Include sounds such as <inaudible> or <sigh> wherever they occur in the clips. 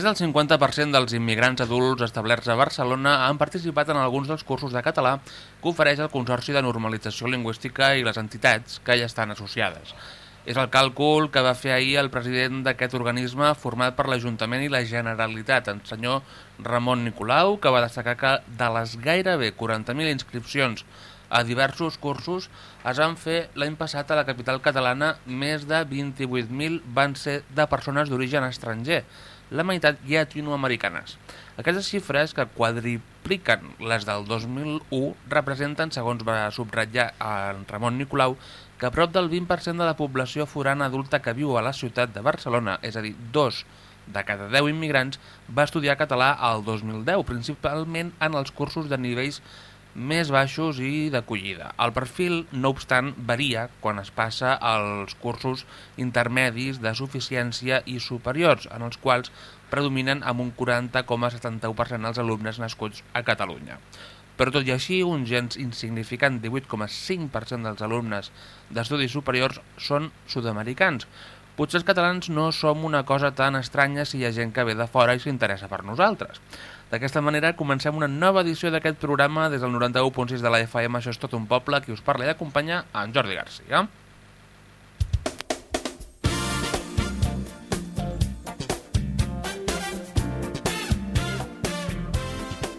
Més del 50% dels immigrants adults establerts a Barcelona han participat en alguns dels cursos de català que ofereix el Consorci de Normalització Lingüística i les entitats que hi estan associades. És el càlcul que va fer ahir el president d'aquest organisme format per l'Ajuntament i la Generalitat, el senyor Ramon Nicolau, que va destacar que de les gairebé 40.000 inscripcions a diversos cursos es van fer l'any passat a la capital catalana més de 28.000 van ser de persones d'origen estranger, la meitat llatinoamericanes. Aquestes xifres, que quadripliquen les del 2001, representen, segons va subratllar en Ramon Nicolau, que prop del 20% de la població forana adulta que viu a la ciutat de Barcelona, és a dir, dos de cada 10 immigrants, va estudiar català al 2010, principalment en els cursos de nivells més baixos i d'acollida. El perfil, no obstant, varia quan es passa als cursos intermedis de suficiència i superiors, en els quals predominen amb un 40,71% els alumnes nascuts a Catalunya. Però tot i així, un gens insignificant 18,5% dels alumnes d'estudis superiors són sud-americans. Potser els catalans no som una cosa tan estranya si hi ha gent que ve de fora i s'interessa per nosaltres. D'aquesta manera comencem una nova edició d'aquest programa des del 91.6 de la FM, això és tot un poble, qui us parla i acompanya en Jordi Garcia.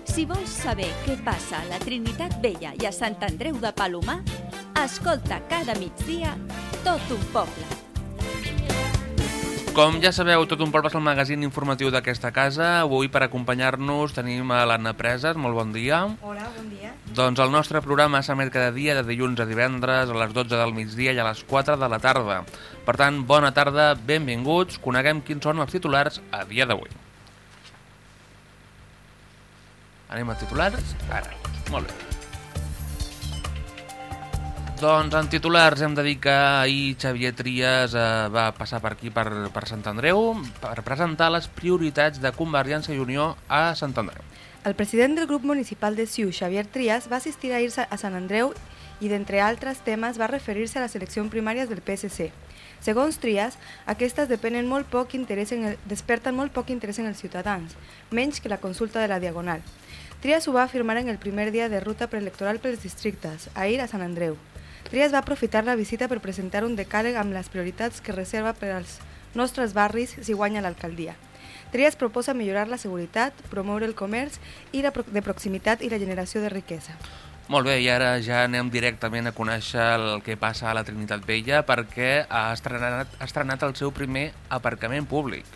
Si vols saber què passa a la Trinitat Vella i a Sant Andreu de Palomar, escolta cada migdia tot un poble. Com ja sabeu, tot un poble és el magazín informatiu d'aquesta casa. Avui per acompanyar-nos tenim a l'Anna Preses. Molt bon dia. Hola, bon dia. Doncs el nostre programa s'emet cada dia de dilluns a divendres a les 12 del migdia i a les 4 de la tarda. Per tant, bona tarda, benvinguts, coneguem quins són els titulars a dia d'avui. Anem a titulars? Ara. Molt bé. Doncs en titulars hem de dir que ahir Xavier Trias eh, va passar per aquí, per, per Sant Andreu, per presentar les prioritats de Convergència i Unió a Sant Andreu. El president del grup municipal de Siu, Xavier Trias, va assistir ahir a Sant Andreu i, d'entre altres temes, va referir-se a les eleccions primàries del PSC. Segons Trias, aquestes depenen molt poc interès en el, desperten molt poc interès en els ciutadans, menys que la consulta de la Diagonal. Trias ho va afirmar en el primer dia de ruta preelectoral pels districtes, ahir a Sant Andreu. Trias va aprofitar la visita per presentar un decàleg amb les prioritats que reserva per als nostres barris si guanya l'alcaldia. Trias proposa millorar la seguretat, promoure el comerç i la pro de proximitat i la generació de riquesa. Molt bé, i ara ja anem directament a conèixer el que passa a la Trinitat Vella perquè ha estrenat, ha estrenat el seu primer aparcament públic.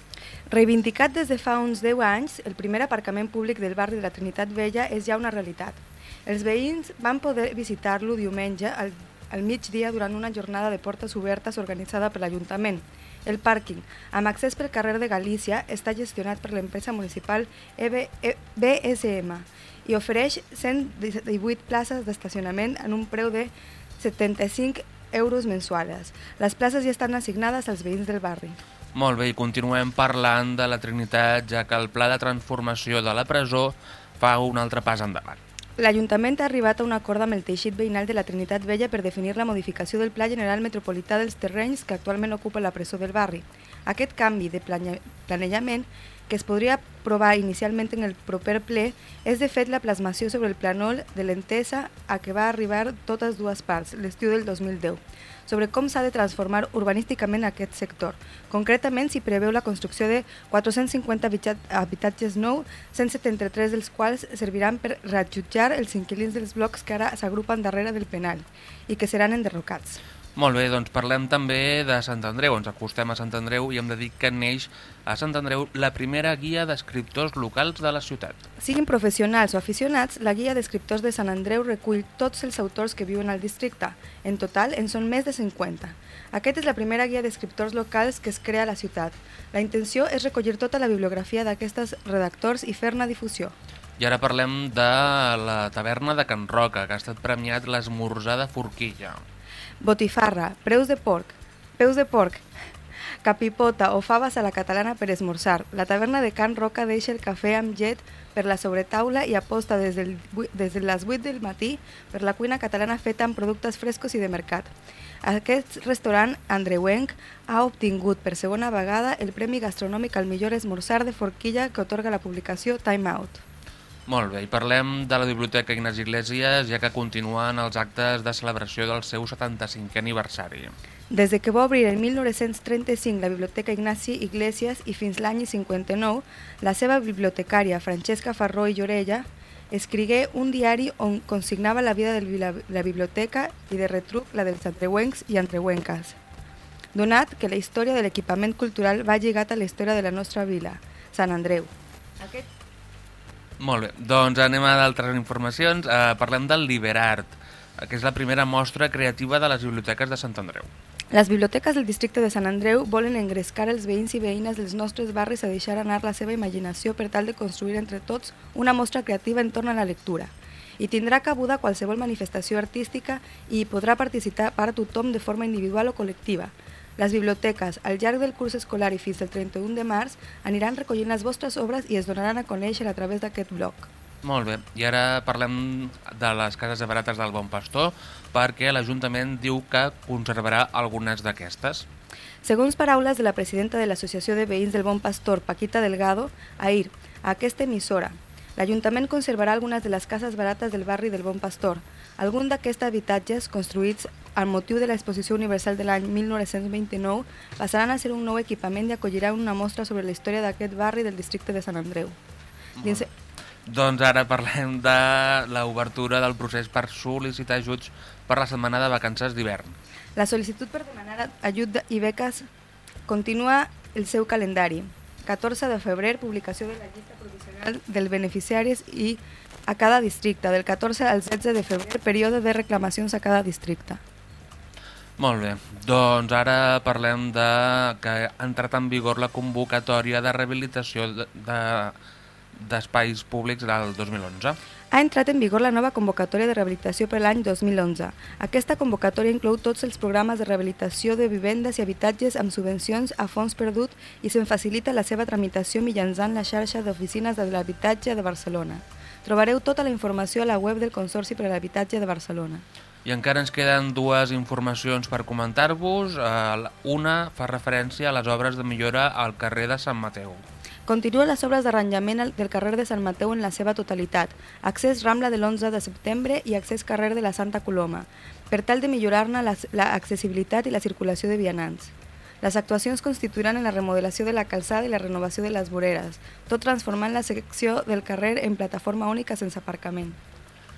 Reivindicat des de fa uns 10 anys, el primer aparcament públic del barri de la Trinitat Vella és ja una realitat. Els veïns van poder visitar-lo diumenge al, al migdia durant una jornada de portes obertes organitzada per l'Ajuntament. El pàrquing, amb accés pel carrer de Galícia, està gestionat per l'empresa municipal EB, E- BSM i ofereix 118 places d'estacionament en un preu de 75 euros mensuals. Les places ja estan assignades als veïns del barri. Molt bé, i continuem parlant de la Trinitat, ja que el pla de transformació de la presó fa un altre pas endavant. L'Ajuntament ha arribat a un acord amb el teixit veïnal de la Trinitat Vella per definir la modificació del Pla General Metropolità dels terrenys que actualment ocupa la presó del barri. Aquest canvi de plane- planejament, que es podria aprovar inicialment en el proper ple, és de fet la plasmació sobre el planol de l'entesa a què va arribar totes dues parts l'estiu del 2010 sobre com s'ha de transformar urbanísticament aquest sector. Concretament, s'hi preveu la construcció de 450 habitat- habitatges nous, 173 dels quals serviran per reallotjar els inquilins dels blocs que ara s'agrupen darrere del penal i que seran enderrocats. Molt bé, doncs parlem també de Sant Andreu. Ens acostem a Sant Andreu i hem de dir que neix a Sant Andreu la primera guia d'escriptors locals de la ciutat. Siguin professionals o aficionats, la guia d'escriptors de Sant Andreu recull tots els autors que viuen al districte. En total, en són més de 50. Aquesta és la primera guia d'escriptors locals que es crea a la ciutat. La intenció és recollir tota la bibliografia d'aquests redactors i fer-ne difusió. I ara parlem de la taverna de Can Roca, que ha estat premiat l'esmorzar de forquilla. Botifarra, preus de porc, peus de porc, capipota o faves a la catalana per esmorzar. La taverna de Can Roca deixa el cafè amb llet per la sobretaula i aposta des, del, des de les 8 del matí per la cuina catalana feta amb productes frescos i de mercat. Aquest restaurant andreuenc ha obtingut per segona vegada el Premi Gastronòmic al millor esmorzar de forquilla que otorga la publicació Time Out. Molt bé, i parlem de la Biblioteca Ignasi Iglesias, ja que continuen els actes de celebració del seu 75è aniversari. Des de que va obrir en 1935 la Biblioteca Ignasi Iglesias i fins l'any 59, la seva bibliotecària, Francesca Farró i Llorella, escrigué un diari on consignava la vida de la, biblioteca i de retruc la dels andreuencs i andreuenques. Donat que la història de l'equipament cultural va lligat a la història de la nostra vila, Sant Andreu. Aquest Molt bé, doncs anem a d'altres informacions. Eh, parlem del Liberart, eh, que és la primera mostra creativa de les biblioteques de Sant Andreu. Les biblioteques del districte de Sant Andreu volen engrescar els veïns i veïnes dels nostres barris a deixar anar la seva imaginació per tal de construir entre tots una mostra creativa entorn a la lectura. I tindrà cabuda qualsevol manifestació artística i hi podrà participar a tothom de forma individual o col·lectiva. Les biblioteques, al llarg del curs escolar i fins al 31 de març, aniran recollint les vostres obres i es donaran a conèixer a través d'aquest blog. Molt bé, i ara parlem de les cases de barates del Bon Pastor, perquè l'Ajuntament diu que conservarà algunes d'aquestes. Segons paraules de la presidenta de l'Associació de Veïns del Bon Pastor, Paquita Delgado, ahir, a aquesta emissora, l'Ajuntament conservarà algunes de les cases barates del barri del Bon Pastor. Alguns d'aquests habitatges, construïts al motiu de l'Exposició Universal de l'any 1929, passaran a ser un nou equipament i acolliran una mostra sobre la història d'aquest barri del districte de Sant Andreu. Dins, Doncs ara parlem de l'obertura del procés per sol·licitar ajuts per la setmana de vacances d'hivern. La sol·licitud per demanar ajut i beques continua el seu calendari. 14 de febrer, publicació de la llista provisional dels beneficiaris i a cada districte. Del 14 al 16 de febrer, període de reclamacions a cada districte. Molt bé, doncs ara parlem de que ha entrat en vigor la convocatòria de rehabilitació de- de- d'espais públics del 2011. Ha entrat en vigor la nova convocatòria de rehabilitació per l'any 2011. Aquesta convocatòria inclou tots els programes de rehabilitació de vivendes i habitatges amb subvencions a fons perdut i se'n facilita la seva tramitació mitjançant la xarxa d'oficines de l'habitatge de Barcelona. Trobareu tota la informació a la web del Consorci per a l'Habitatge de Barcelona. I encara ens queden dues informacions per comentar-vos. Eh, Una fa referència a les obres de millora al carrer de Sant Mateu. Continuen les obres d'arranjament del carrer de Sant Mateu en la seva totalitat, accés Rambla de l'11 de setembre i accés carrer de la Santa Coloma, per tal de millorar-ne l'accessibilitat i la circulació de vianants. Les actuacions constituiran en la remodelació de la calçada i la renovació de les voreres, tot transformant la secció del carrer en plataforma única sense aparcament.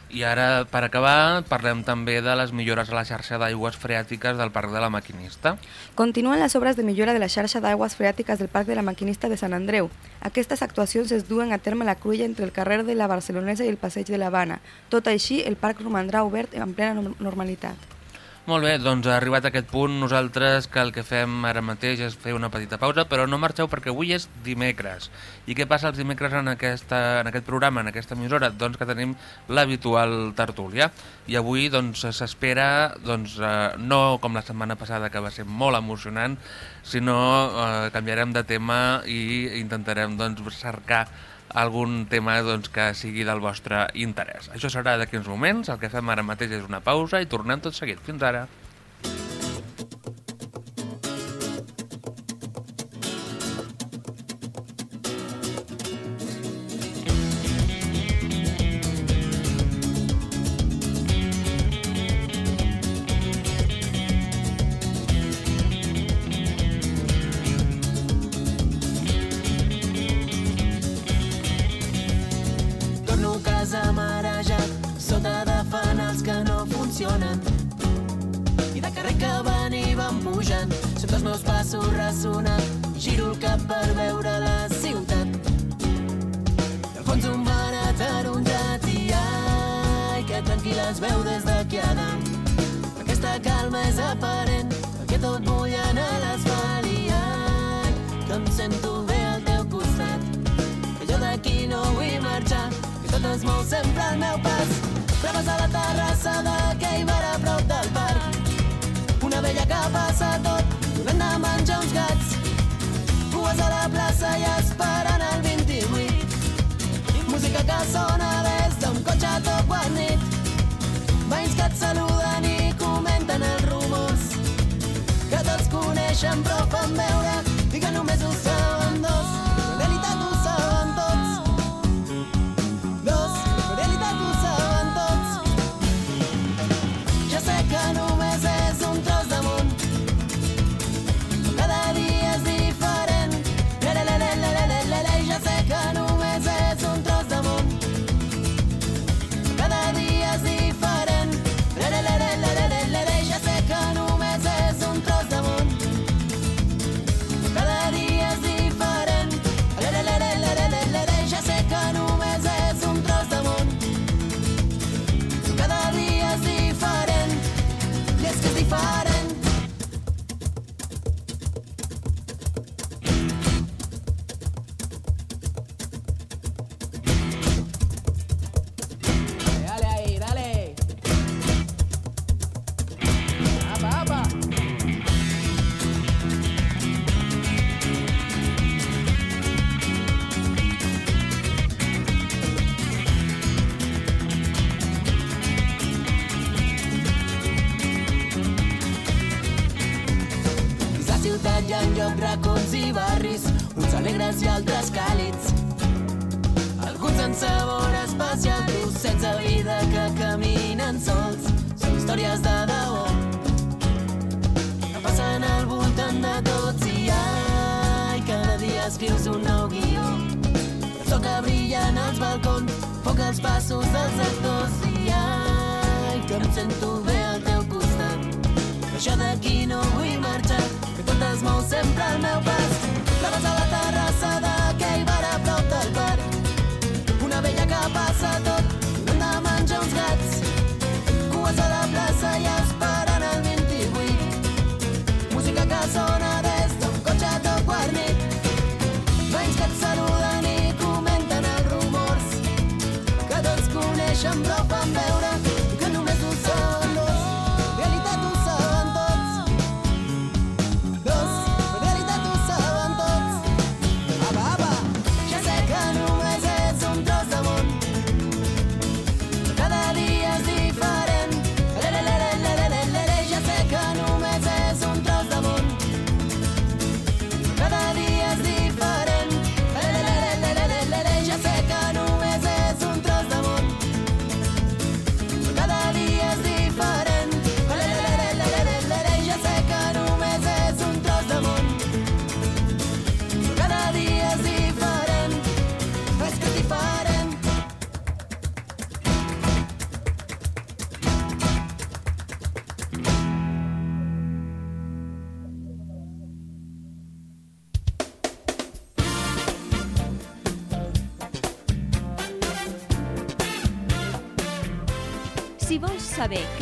I ara, per acabar, parlem també de les millores a la xarxa d'aigües freàtiques del Parc de la Maquinista. Continuen les obres de millora de la xarxa d'aigües freàtiques del Parc de la Maquinista de Sant Andreu. Aquestes actuacions es duen a terme a la cruïlla entre el carrer de la Barcelonesa i el passeig de l'Havana. Tot així, el parc romandrà obert en plena norm- normalitat. Molt bé, doncs arribat a aquest punt, nosaltres que el que fem ara mateix és fer una petita pausa, però no marxeu perquè avui és dimecres. I què passa els dimecres en, aquesta, en aquest programa, en aquesta emissora? Doncs que tenim l'habitual tertúlia. I avui doncs s'espera, doncs, eh, no com la setmana passada, que va ser molt emocionant, sinó eh, canviarem de tema i intentarem doncs, cercar algun tema doncs, que sigui del vostre interès. Això serà d'aquí uns moments, el que fem ara mateix és una pausa i tornem tot seguit. Fins ara.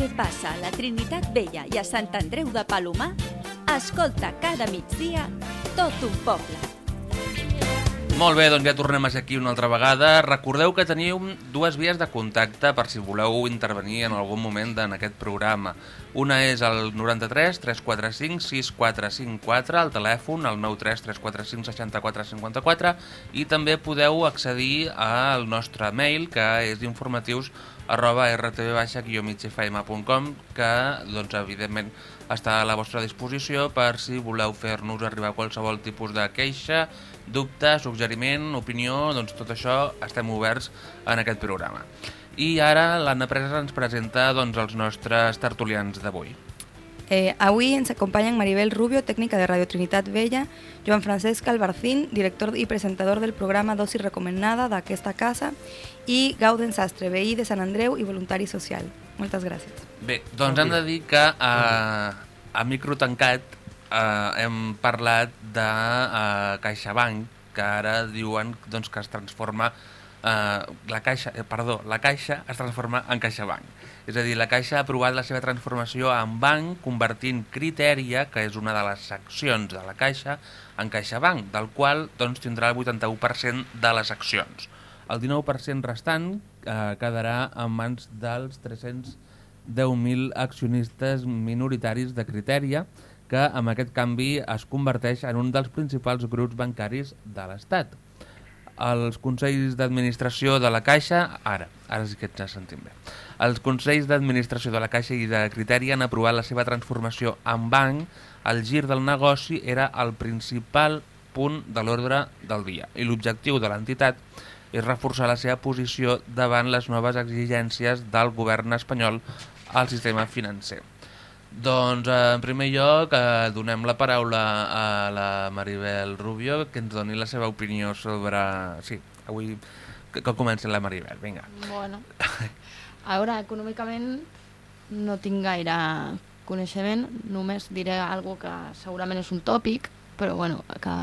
Què passa a la Trinitat Vella i a Sant Andreu de Palomar, escolta cada migdia tot un poble. Molt bé, doncs ja tornem a ser aquí una altra vegada. Recordeu que teniu dues vies de contacte per si voleu intervenir en algun moment en aquest programa. Una és el 93 345 6454, el telèfon, el 93 345 6454, i també podeu accedir al nostre mail, que és informatius arroba rtv-migfm.com que, doncs, evidentment, està a la vostra disposició per si voleu fer-nos arribar qualsevol tipus de queixa, dubte, suggeriment, opinió, doncs tot això estem oberts en aquest programa. I ara l'Anna Presa ens presenta doncs, els nostres tertulians d'avui. Eh, avui ens acompanyen Maribel Rubio, tècnica de Radio Trinitat Vella, Joan Francesc Albarcín, director i presentador del programa Dosi Recomanada d'aquesta casa, i Gauden Sastre, veí de Sant Andreu i voluntari social. Moltes gràcies. Bé, doncs hem de dir que a, a micro tancat eh, hem parlat de eh, CaixaBank, que ara diuen doncs, que es transforma eh, la caixa, eh, perdó, la caixa es transforma en CaixaBank. És a dir, la Caixa ha aprovat la seva transformació en banc, convertint Criteria, que és una de les seccions de la Caixa, en CaixaBank, del qual doncs, tindrà el 81% de les accions. El 19% restant eh, quedarà en mans dels 310.000 accionistes minoritaris de Criteria, que amb aquest canvi es converteix en un dels principals grups bancaris de l'Estat. Els Consells d'Administració de la Caixa... Ara, ara sí que ens sentim bé. Els Consells d'Administració de la Caixa i de Criteri han aprovat la seva transformació en banc. El gir del negoci era el principal punt de l'ordre del dia i l'objectiu de l'entitat és reforçar la seva posició davant les noves exigències del govern espanyol al sistema financer. Doncs, eh, en primer lloc, eh, donem la paraula a la Maribel Rubio, que ens doni la seva opinió sobre... Sí, avui que, que comenci la Maribel, vinga. Bueno, <laughs> a veure, econòmicament no tinc gaire coneixement, només diré algo que segurament és un tòpic, però bueno, que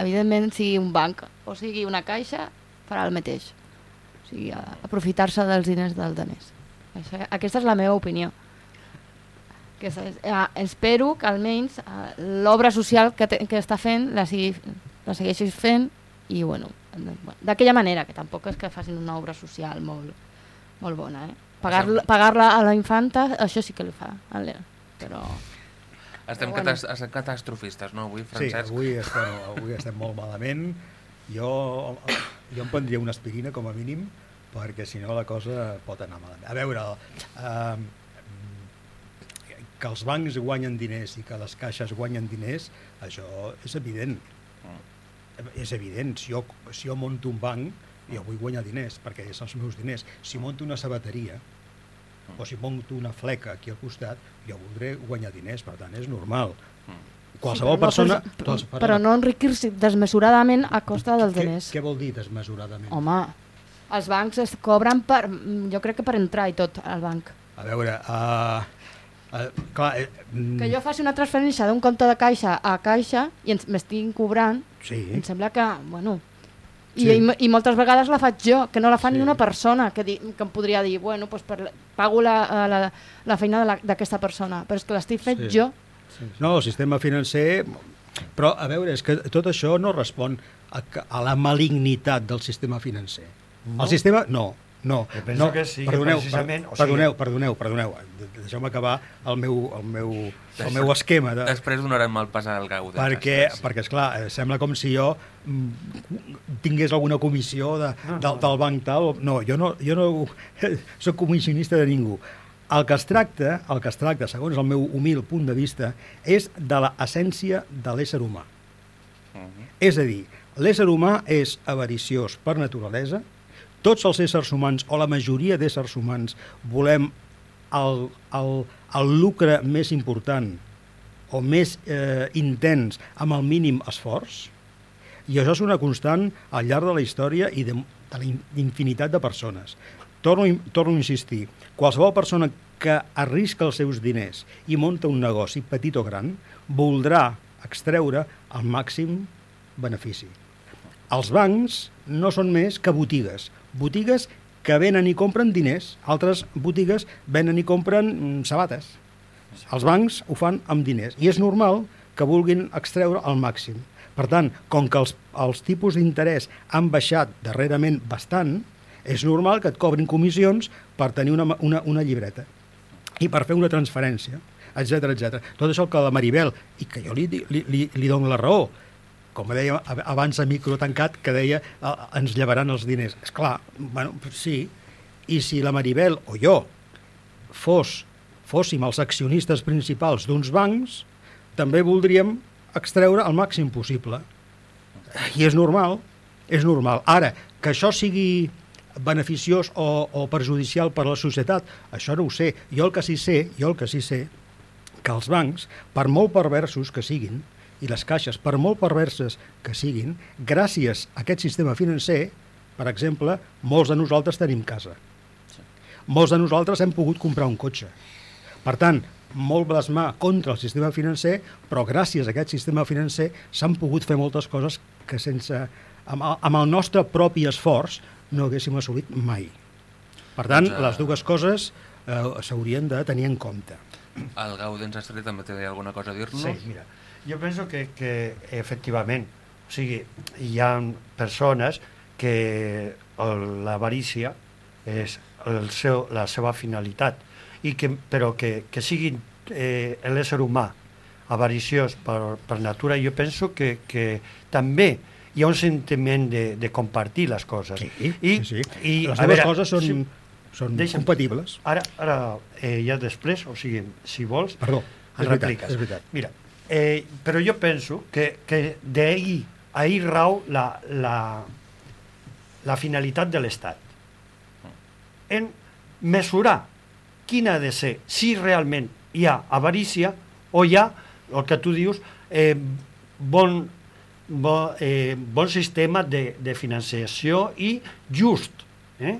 evidentment sigui un banc o sigui una caixa, farà el mateix. O sigui, aprofitar-se dels diners del danès. Això, aquesta és la meva opinió. Que és, eh, espero que almenys eh, l'obra social que, te, que està fent la, sigui, la segueixis fent i bueno, d'aquella manera, que tampoc és que facin una obra social molt, molt bona. Eh? Pagar-la pagar a la infanta, això sí que li fa. Però... Estem, bueno. catas estem catastrofistes, no, avui, Francesc? Sí, avui estem, avui estem molt malament. Jo, jo em prendria una aspirina, com a mínim, perquè si no la cosa pot anar malament. A veure, eh, que els bancs guanyen diners i que les caixes guanyen diners, això és evident. Mm. És evident. Si jo, si jo monto un banc, jo vull guanyar diners, perquè és els meus diners. Si monto una sabateria, o si monto una fleca aquí al costat, jo voldré guanyar diners, per tant, és normal. Mm. Qualsevol sí, però persona... No, però, però no enriquir-se desmesuradament a costa dels què, diners. Què vol dir desmesuradament? Home, els bancs es cobren per... jo crec que per entrar i tot al banc. A veure, uh, uh, clar... Uh, que jo faci una transferència d'un compte de caixa a caixa i m'estiguin cobrant, sí. em sembla que, bueno, i, sí. i, I moltes vegades la faig jo, que no la fa sí. ni una persona, que, di, que em podria dir, bueno, pues per, pago la, eh, la, la feina d'aquesta persona, però és que l'estic fet sí. jo. Sí. No, el sistema financer... Però, a veure, és que tot això no respon a, a la malignitat del sistema financer. No? El sistema... No, no, jo penso no, que sí, perdoneu, precisament... Per, perdoneu, perdoneu, perdoneu, deixeu-me acabar el meu, el meu, el meu esquema. De... Després donarem el pas al Gaudí. Perquè, perquè esclar, eh, sembla com si jo mm, tingués alguna comissió de, no, del, del banc tal. No, jo no, jo no <laughs> soc comissionista de ningú. El que es tracta, el que es tracta, segons el meu humil punt de vista, és de l'essència de l'ésser humà. Uh -huh. És a dir, l'ésser humà és avariciós per naturalesa, tots els éssers humans, o la majoria d'éssers humans, volem el, el, el lucre més important o més eh, intens amb el mínim esforç, i això és una constant al llarg de la història i de, de la infinitat de persones. Torno, torno a insistir, qualsevol persona que arrisca els seus diners i monta un negoci, petit o gran, voldrà extreure el màxim benefici. Els bancs no són més que botigues, botigues que venen i compren diners, altres botigues venen i compren mm, sabates. Els bancs ho fan amb diners i és normal que vulguin extreure al màxim. Per tant, com que els, els tipus d'interès han baixat darrerament bastant, és normal que et cobrin comissions per tenir una, una, una llibreta i per fer una transferència, etc etc. Tot això que la Maribel, i que jo li, li, li, li dono la raó, com deia abans a micro tancat, que deia ens llevaran els diners. És clar, bueno, sí, i si la Maribel o jo fos, fóssim els accionistes principals d'uns bancs, també voldríem extreure el màxim possible. I és normal, és normal. Ara, que això sigui beneficiós o, o perjudicial per a la societat, això no ho sé. Jo el que sí sé, jo el que sí sé, que els bancs, per molt perversos que siguin, i les caixes, per molt perverses que siguin, gràcies a aquest sistema financer, per exemple, molts de nosaltres tenim casa. Molts de nosaltres hem pogut comprar un cotxe. Per tant, molt blasmar contra el sistema financer, però gràcies a aquest sistema financer s'han pogut fer moltes coses que sense, amb, amb el nostre propi esforç no haguéssim assolit mai. Per tant, doncs, uh... les dues coses eh, s'haurien de tenir en compte. El Gaudens Estret també té alguna cosa a dir-nos? Sí, mira, jo penso que, que efectivament, o sigui, hi ha persones que l'avarícia és el seu, la seva finalitat, i que, però que, que siguin eh, l'ésser humà avariciós per, per natura, jo penso que, que també hi ha un sentiment de, de compartir les coses. Sí, I, sí, sí. I, Les dues veure, coses són, si- són deixa'm- compatibles. Ara, ara eh, ja després, o sigui, si vols, Perdó, és veritat, repliques. és veritat. Mira, eh, però jo penso que, que d'ahir, ahir rau la, la, la finalitat de l'Estat. En mesurar quina ha de ser, si realment hi ha avarícia o hi ha, el que tu dius, eh, bon, bo, eh, bon sistema de, de financiació i just. Eh?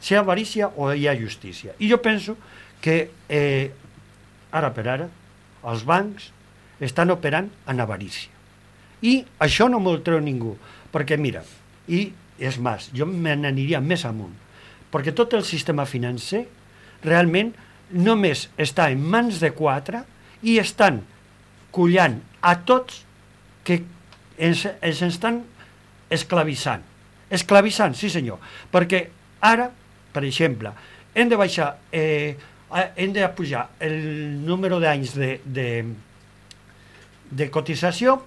Si hi ha avarícia o hi ha justícia. I jo penso que eh, ara per ara els bancs estan operant en avarícia. I això no me'l treu ningú, perquè mira, i és més, jo me n'aniria més amunt, perquè tot el sistema financer realment només està en mans de quatre i estan collant a tots que ens, ens estan esclavitzant. Esclavitzant, sí senyor, perquè ara, per exemple, hem de baixar, eh, hem de pujar el número d'anys de, de, de cotització,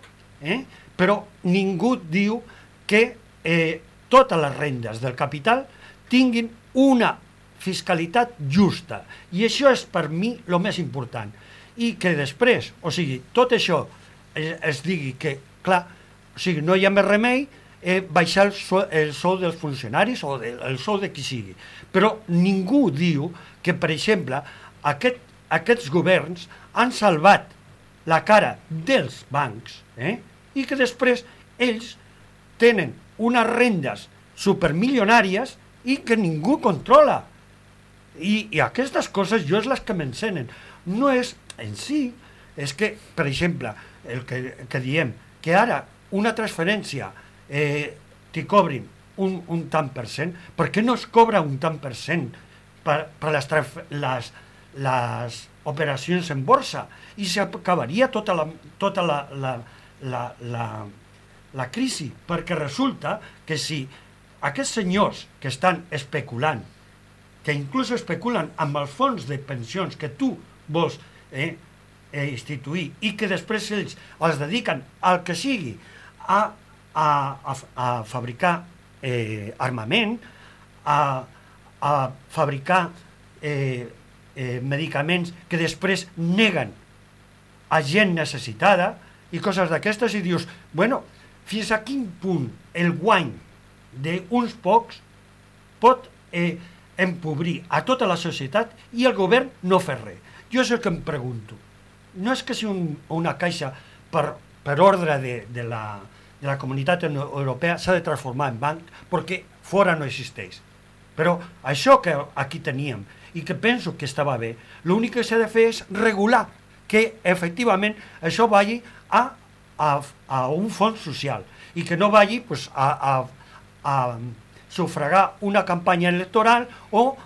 eh? però ningú diu que eh, totes les rendes del capital tinguin una fiscalitat justa. I això és per mi el més important. I que després, o sigui, tot això es, es digui que, clar, o sigui, no hi ha més remei eh, baixar el, so, el sou dels funcionaris o de, el sou de qui sigui. Però ningú diu que, per exemple, aquest, aquests governs han salvat la cara dels bancs eh? i que després ells tenen unes rendes supermilionàries i que ningú controla. I, i aquestes coses jo és les que m'encenen. No és en si, és que, per exemple, el que, que diem, que ara una transferència eh, t'hi cobrin un, un tant per cent, per què no es cobra un tant per cent per, per les, les, les operacions en borsa? I s'acabaria tota la, tota la, la, la, la, la crisi, perquè resulta que si aquests senyors que estan especulant, que inclús especulen amb els fons de pensions que tu vols eh, eh, instituir i que després ells els dediquen al que sigui a, a, a, fabricar eh, armament, a, a fabricar eh, eh, medicaments que després neguen a gent necessitada i coses d'aquestes i dius, bueno, fins a quin punt el guany d'uns pocs pot eh, empobrir a tota la societat i el govern no fer res. Jo és el que em pregunto. No és que si un, una caixa per, per ordre de, de, la, de la comunitat Euro- europea s'ha de transformar en banc perquè fora no existeix. Però això que aquí teníem i que penso que estava bé, l'únic que s'ha de fer és regular que efectivament això vagi a, a, a un fons social i que no vagi pues, a, a, a sufragar una campanya electoral o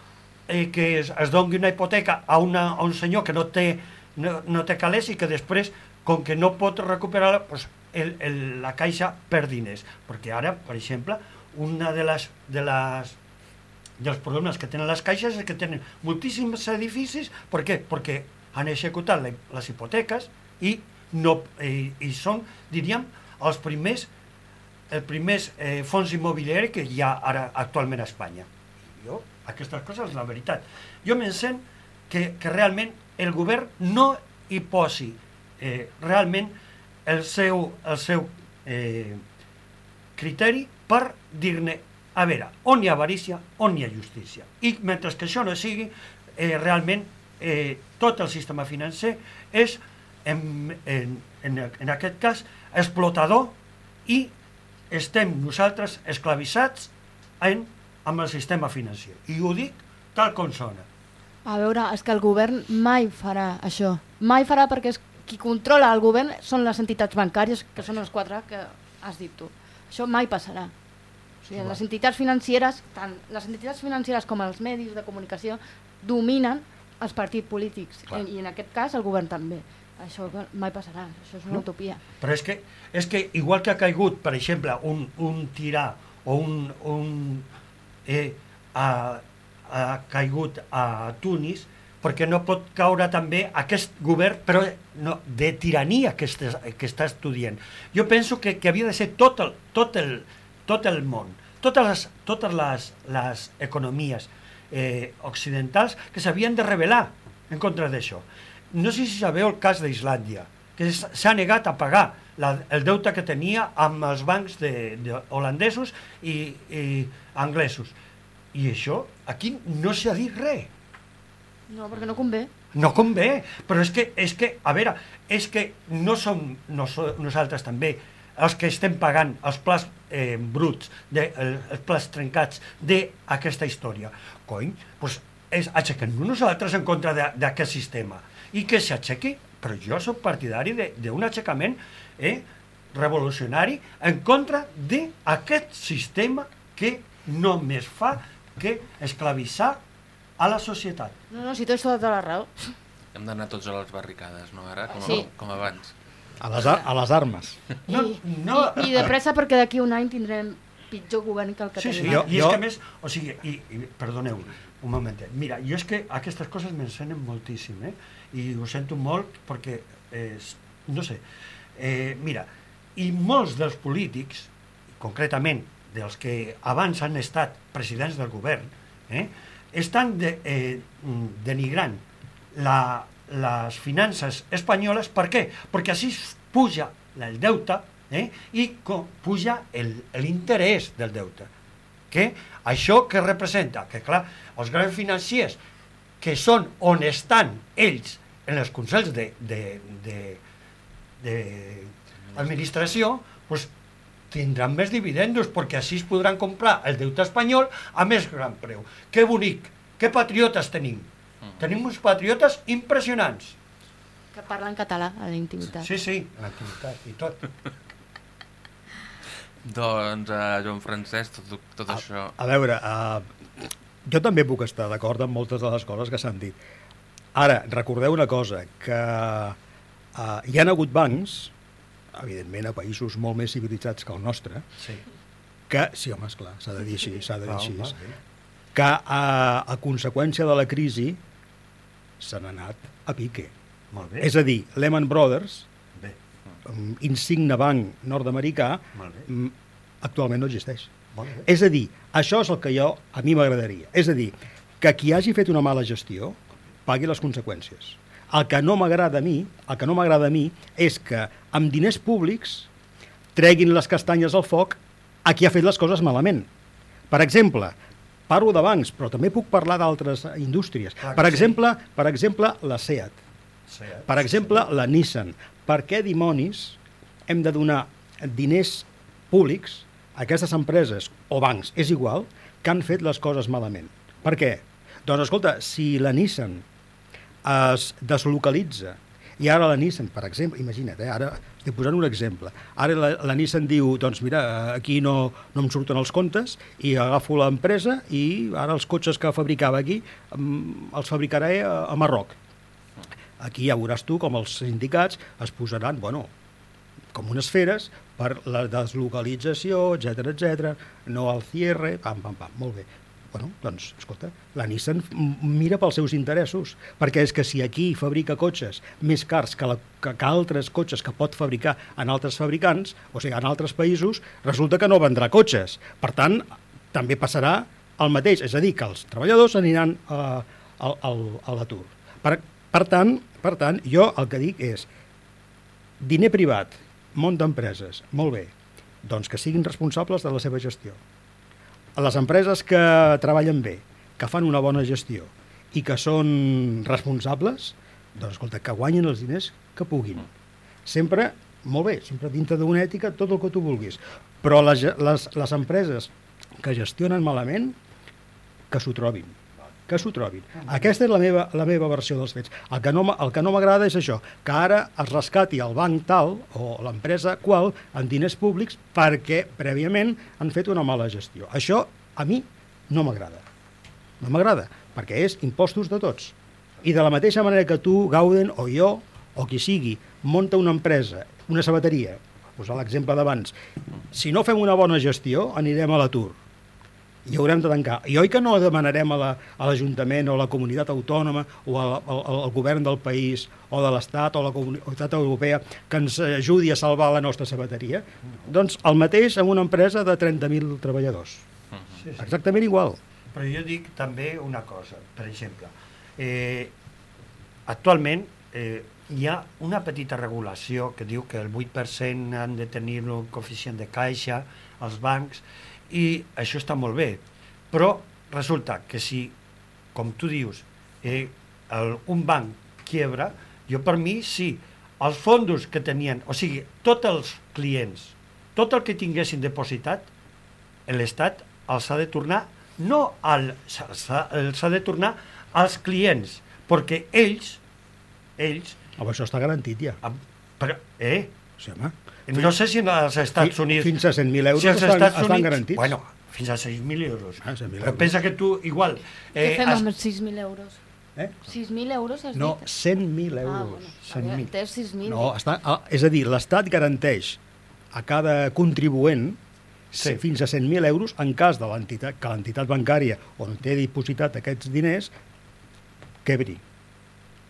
eh, que es, es doni una hipoteca a, una, a un senyor que no té, no, no té calés i que després, com que no pot recuperar, pues, el, el, la caixa perd diners. Perquè ara, per exemple, una de les, de les dels problemes que tenen les caixes és que tenen moltíssims edificis, per què? Perquè han executat les hipoteques i, no, i, i són, diríem, els primers els primers eh, fons immobiliaris que hi ha ara actualment a Espanya. Jo, aquestes coses, la veritat. Jo m'encén que, que realment el govern no hi posi eh, realment el seu, el seu eh, criteri per dir-ne a veure, on hi ha avarícia, on hi ha justícia. I mentre que això no sigui, eh, realment eh, tot el sistema financer és, en, en, en, en aquest cas, explotador i estem nosaltres esclavitzats en, amb el sistema financer. I ho dic tal com sona. A veure, és que el govern mai farà això. Mai farà perquè és, qui controla el govern són les entitats bancàries, que són els quatre que has dit tu. Això mai passarà. O sigui, les entitats financeres, tant les entitats financeres com els medis de comunicació, dominen els partits polítics. Clar. I, I en aquest cas el govern també. Això mai passarà, això és una No. utopia. Però és que, és que igual que ha caigut, per exemple, un, un tirà o un, un eh, ha, ha caigut a Tunis, perquè no pot caure també aquest govern però no, de tirania que, estàs, que està estudiant. Jo penso que, que havia de ser tot el, tot el, tot el món, totes les, totes les, les economies eh, occidentals que s'havien de revelar en contra d'això. No sé si sabeu el cas d'Islàndia, que s'ha negat a pagar la, el deute que tenia amb els bancs de, de holandesos i, i anglesos. I això, aquí no s'ha dit res. No, perquè no convé. No convé, però és que, és que a veure, és que no som nos, nosaltres també els que estem pagant els plats eh, bruts, de, el, els plats trencats d'aquesta història. Cony, doncs és, aixequem-nos nosaltres en contra d'aquest sistema i que s'aixequi, però jo sóc partidari d'un aixecament eh, revolucionari en contra d'aquest sistema que només fa que esclavitzar a la societat. No, no, si tens tota la raó. Hem d'anar tots a les barricades, no ara? Com, Sí. com abans. A les, ar- a les armes. No, I, no. I, I de pressa perquè d'aquí un any tindrem pitjor govern que el que Sí, sí, tenim. Jo- i és jo- que més, o sigui, i, i perdoneu, un momentet, mira, jo és que aquestes coses m'encenen moltíssim, eh? i ho sento molt perquè, eh, no sé, eh, mira, i molts dels polítics, concretament dels que abans han estat presidents del govern, eh, estan de, eh, denigrant la, les finances espanyoles. Per què? Perquè així puja el deute eh, i puja l'interès del deute. Que això que representa? Que clar, els grans financiers que són on estan ells en els consells de, de, de, de administració, doncs tindran més dividendos perquè així es podran comprar el deute espanyol a més gran preu. Que bonic, que patriotes tenim. Tenim uns patriotes impressionants. Que parla en català a la intimitat. Sí, sí, en l'activitat i tot. <laughs> Doncs, uh, Joan Francesc, tot, tot A, això... a veure, uh, jo també puc estar d'acord amb moltes de les coses que s'han dit. Ara, recordeu una cosa, que uh, hi han hagut bancs, evidentment a països molt més civilitzats que el nostre, Sí. que, sí, home, esclar, s'ha de dir així, s'ha de dir així, sí. que a, a conseqüència de la crisi s'han anat a pique. Molt bé. És a dir, Lehman Brothers, Bé, un insigne banc nord-americà, mm, actualment no existeix. Molt bé. És a dir, això és el que jo, a mi m'agradaria. És a dir, que qui hagi fet una mala gestió pagui les conseqüències. El que no m'agrada a mi, el que no m'agrada a mi és que amb diners públics treguin les castanyes al foc a qui ha fet les coses malament. Per exemple, parlo de bancs, però també puc parlar d'altres indústries. Que Per sí. exemple, per exemple, la SEAT. Sí, eh? Per exemple, la Nissan. Per què dimonis hem de donar diners públics a aquestes empreses o bancs, és igual, que han fet les coses malament? Per què? Doncs escolta, si la Nissan es deslocalitza i ara la Nissan, per exemple, imagina't, eh, ara estic posant un exemple, ara la, la Nissan diu, doncs mira, aquí no, no em surten els comptes i agafo l'empresa i ara els cotxes que fabricava aquí mm, els fabricaré a, a Marroc. Aquí ja veuràs tu com els sindicats es posaran, bueno, com unes feres per la deslocalització, etc etc. no al cierre, pam, pam, pam, molt bé. Bueno, doncs, escolta, la Nissan mira pels seus interessos, perquè és que si aquí fabrica cotxes més cars que, la, que, que altres cotxes que pot fabricar en altres fabricants, o sigui, en altres països, resulta que no vendrà cotxes. Per tant, també passarà el mateix, és a dir, que els treballadors aniran a, a, a, a l'atur. Per, per, tant, per tant, jo el que dic és, diner privat, món d'empreses, molt bé, doncs que siguin responsables de la seva gestió. A les empreses que treballen bé, que fan una bona gestió i que són responsables, doncs escolta, que guanyen els diners que puguin. Sempre, molt bé, sempre dintre d'una ètica, tot el que tu vulguis. Però les, les, les empreses que gestionen malament, que s'ho trobin que s'ho trobin. Aquesta és la meva, la meva versió dels fets. El que no, el que no m'agrada és això, que ara es rescati el banc tal o l'empresa qual amb diners públics perquè prèviament han fet una mala gestió. Això a mi no m'agrada. No m'agrada, perquè és impostos de tots. I de la mateixa manera que tu, Gauden, o jo, o qui sigui, monta una empresa, una sabateria, posar l'exemple d'abans, si no fem una bona gestió, anirem a l'atur. I haurem de tancar. I oi que no demanarem a la- a l'Ajuntament o a la comunitat autònoma o al, al, al govern del país o de l'Estat o a la comunitat europea que ens ajudi a salvar la nostra sabateria? Doncs el mateix amb una empresa de 30.000 treballadors. Sí, sí. Exactament igual. Però jo dic també una cosa, per exemple, eh, actualment eh, hi ha una petita regulació que diu que el 8% han de tenir un coeficient de caixa als bancs i això està molt bé, però resulta que si, com tu dius, eh, el, un banc quiebra, jo per mi sí, els fondos que tenien, o sigui, tots els clients, tot el que tinguessin depositat, l'Estat els ha de tornar no al, els ha, els ha de tornar als clients, perquè ells, ells, Home, això està garantit ja. però, eh, Sí, home. no sé si als Estats Fi- Units... Fins a 100.000 euros si als estan, Estats estan Units- garantits. Bueno, fins a 6.000 euros. Ah, 6.000 Però euros. pensa que tu, igual... Què fem has- amb els 6.000 euros? Eh? 6.000 euros has No, dit? 100.000 Ah, euros. bueno, 100.000. entès 6.000. No, està, ah, és a dir, l'Estat garanteix a cada contribuent Sí. fins a 100.000 euros en cas de l'entitat que l'entitat bancària on té dipositat aquests diners quebri.